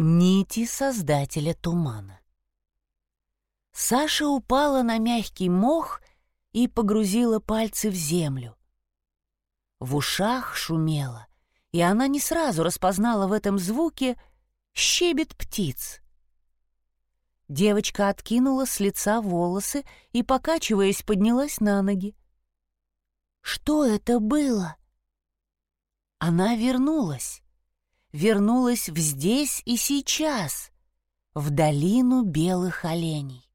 Нити создателя тумана. Саша упала на мягкий мох и погрузила пальцы в землю. В ушах шумело, и она не сразу распознала в этом звуке щебет птиц. Девочка откинула с лица волосы и, покачиваясь, поднялась на ноги. Что это было? Она вернулась. Вернулась в здесь и сейчас, в долину белых оленей.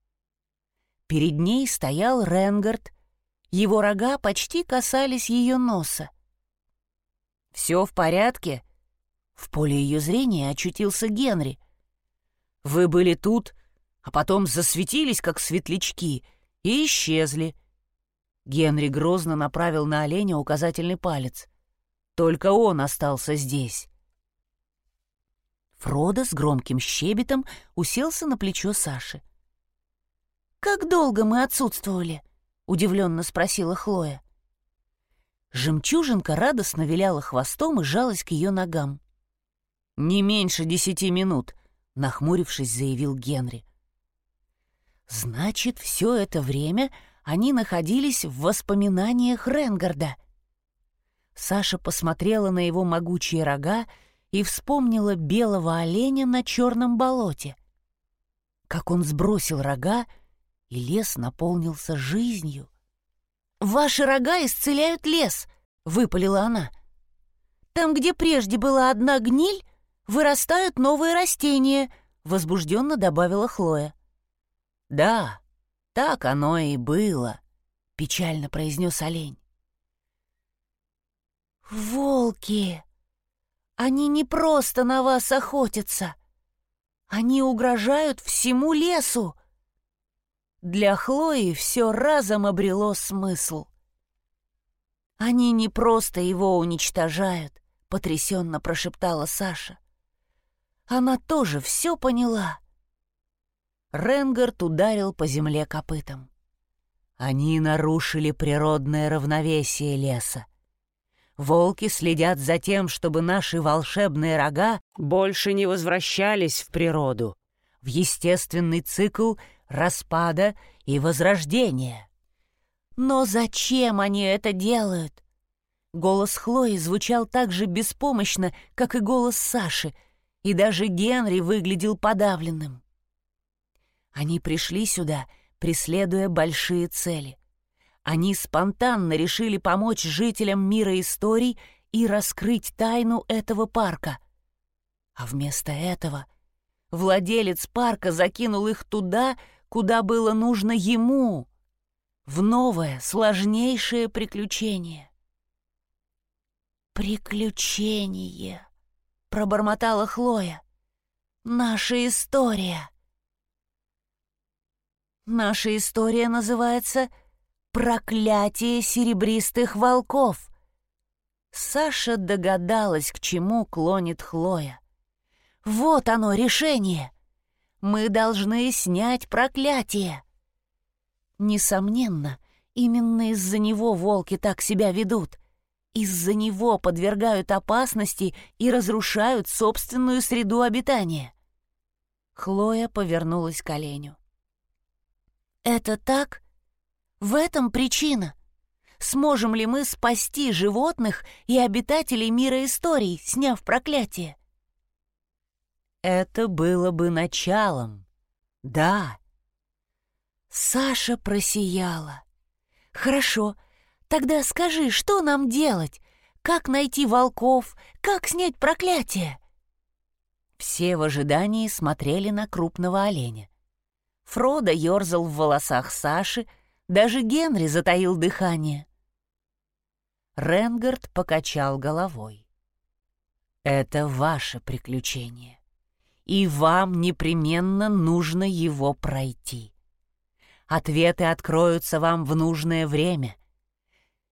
Перед ней стоял Ренгард, его рога почти касались ее носа. «Все в порядке?» В поле ее зрения очутился Генри. «Вы были тут, а потом засветились, как светлячки, и исчезли». Генри грозно направил на оленя указательный палец. Только он остался здесь. Фродо с громким щебетом уселся на плечо Саши. «Как долго мы отсутствовали?» — удивленно спросила Хлоя. Жемчужинка радостно виляла хвостом и жалась к ее ногам. «Не меньше десяти минут», — нахмурившись, заявил Генри. «Значит, все это время они находились в воспоминаниях Ренгарда». Саша посмотрела на его могучие рога и вспомнила белого оленя на черном болоте. Как он сбросил рога, и лес наполнился жизнью. «Ваши рога исцеляют лес!» — выпалила она. «Там, где прежде была одна гниль, вырастают новые растения», — возбужденно добавила Хлоя. «Да, так оно и было», — печально произнес олень. «Волки! Они не просто на вас охотятся. Они угрожают всему лесу!» Для Хлои все разом обрело смысл. «Они не просто его уничтожают», — потрясенно прошептала Саша. Она тоже все поняла. Ренгард ударил по земле копытом. Они нарушили природное равновесие леса. Волки следят за тем, чтобы наши волшебные рога больше не возвращались в природу, в естественный цикл распада и возрождения. Но зачем они это делают? Голос Хлои звучал так же беспомощно, как и голос Саши, и даже Генри выглядел подавленным. Они пришли сюда, преследуя большие цели. Они спонтанно решили помочь жителям мира историй и раскрыть тайну этого парка. А вместо этого владелец парка закинул их туда, куда было нужно ему, в новое, сложнейшее приключение. «Приключение», — пробормотала Хлоя. «Наша история». «Наша история называется «Проклятие серебристых волков». Саша догадалась, к чему клонит Хлоя. «Вот оно, решение!» Мы должны снять проклятие. Несомненно, именно из-за него волки так себя ведут. Из-за него подвергают опасности и разрушают собственную среду обитания. Хлоя повернулась к оленю. «Это так? В этом причина. Сможем ли мы спасти животных и обитателей мира историй, сняв проклятие?» Это было бы началом. Да. Саша просияла. Хорошо, тогда скажи, что нам делать? Как найти волков? Как снять проклятие? Все в ожидании смотрели на крупного оленя. Фродо ерзал в волосах Саши, даже Генри затаил дыхание. Ренгард покачал головой. «Это ваше приключение и вам непременно нужно его пройти. Ответы откроются вам в нужное время.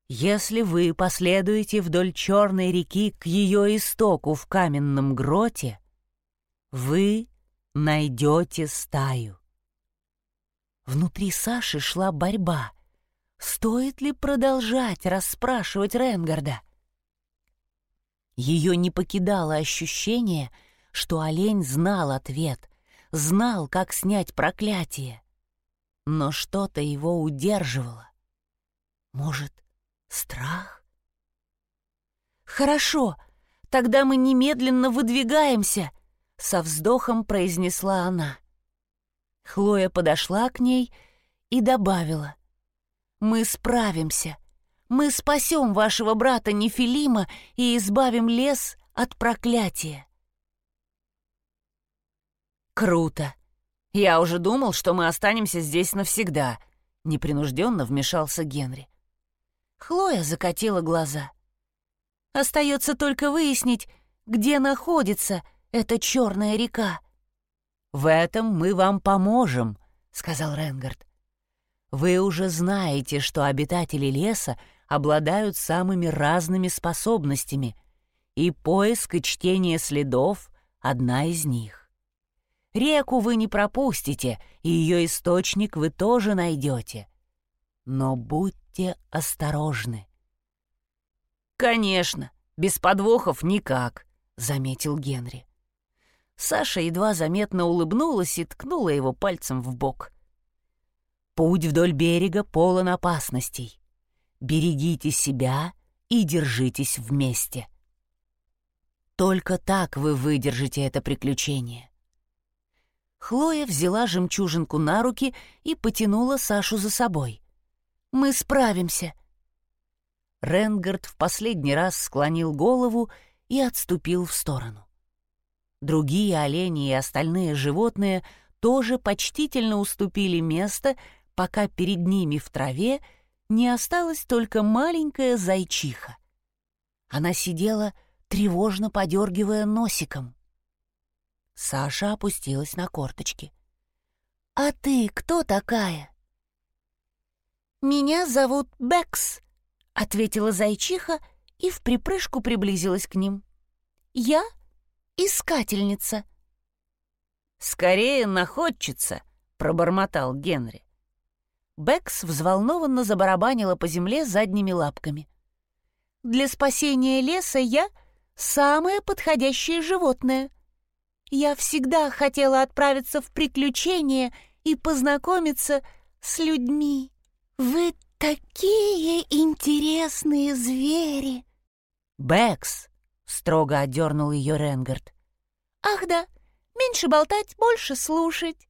Если вы последуете вдоль Черной реки к ее истоку в каменном гроте, вы найдете стаю. Внутри Саши шла борьба. Стоит ли продолжать расспрашивать Ренгарда? Ее не покидало ощущение — что олень знал ответ, знал, как снять проклятие. Но что-то его удерживало. Может, страх? «Хорошо, тогда мы немедленно выдвигаемся», — со вздохом произнесла она. Хлоя подошла к ней и добавила. «Мы справимся. Мы спасем вашего брата Нефилима и избавим лес от проклятия». «Круто! Я уже думал, что мы останемся здесь навсегда», — непринужденно вмешался Генри. Хлоя закатила глаза. «Остается только выяснить, где находится эта черная река». «В этом мы вам поможем», — сказал Ренгард. «Вы уже знаете, что обитатели леса обладают самыми разными способностями, и поиск и чтение следов — одна из них. Реку вы не пропустите, и ее источник вы тоже найдете. Но будьте осторожны». «Конечно, без подвохов никак», — заметил Генри. Саша едва заметно улыбнулась и ткнула его пальцем в бок. «Путь вдоль берега полон опасностей. Берегите себя и держитесь вместе. Только так вы выдержите это приключение». Хлоя взяла жемчужинку на руки и потянула Сашу за собой. «Мы справимся». Ренгард в последний раз склонил голову и отступил в сторону. Другие олени и остальные животные тоже почтительно уступили место, пока перед ними в траве не осталась только маленькая зайчиха. Она сидела, тревожно подергивая носиком. Саша опустилась на корточки. «А ты кто такая?» «Меня зовут Бэкс», — ответила зайчиха и в припрыжку приблизилась к ним. «Я искательница». «Скорее находчица», — пробормотал Генри. Бэкс взволнованно забарабанила по земле задними лапками. «Для спасения леса я самое подходящее животное. Я всегда хотела отправиться в приключения и познакомиться с людьми. Вы такие интересные звери!» «Бэкс!» Строго одернул ее Ренгард. «Ах да, меньше болтать, больше слушать».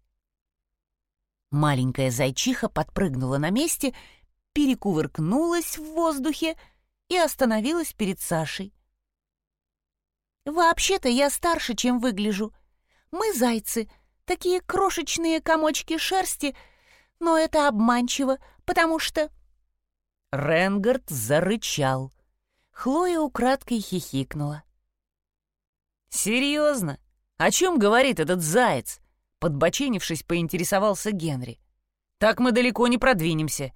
Маленькая зайчиха подпрыгнула на месте, перекувыркнулась в воздухе и остановилась перед Сашей. «Вообще-то я старше, чем выгляжу. Мы зайцы, такие крошечные комочки шерсти, но это обманчиво, потому что...» Ренгард зарычал. Хлоя украдкой хихикнула. «Серьезно? О чем говорит этот заяц?» Подбоченившись, поинтересовался Генри. «Так мы далеко не продвинемся».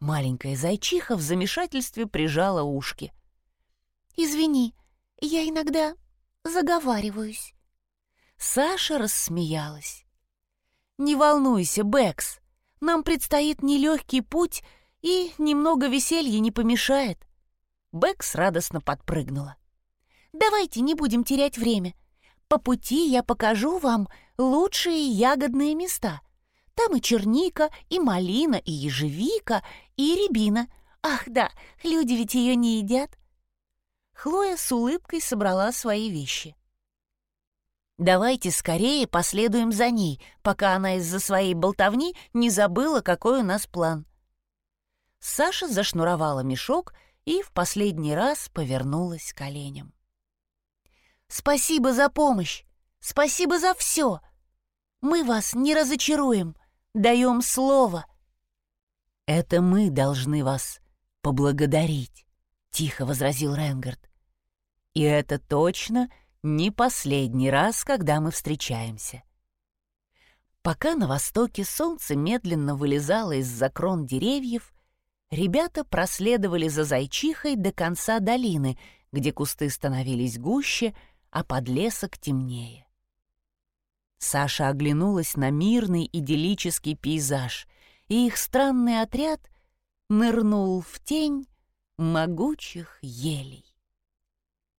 Маленькая зайчиха в замешательстве прижала ушки. «Извини, я иногда заговариваюсь». Саша рассмеялась. «Не волнуйся, Бэкс, нам предстоит нелегкий путь, и немного веселья не помешает. Бэкс радостно подпрыгнула. «Давайте не будем терять время. По пути я покажу вам лучшие ягодные места. Там и черника, и малина, и ежевика, и рябина. Ах да, люди ведь ее не едят». Хлоя с улыбкой собрала свои вещи. «Давайте скорее последуем за ней, пока она из-за своей болтовни не забыла, какой у нас план». Саша зашнуровала мешок и в последний раз повернулась к оленям. «Спасибо за помощь! Спасибо за все! Мы вас не разочаруем! Даем слово!» «Это мы должны вас поблагодарить», — тихо возразил Ренгард. «И это точно не последний раз, когда мы встречаемся». Пока на востоке солнце медленно вылезало из-за крон деревьев, ребята проследовали за зайчихой до конца долины, где кусты становились гуще, а подлесок темнее. Саша оглянулась на мирный идиллический пейзаж, и их странный отряд нырнул в тень могучих елей.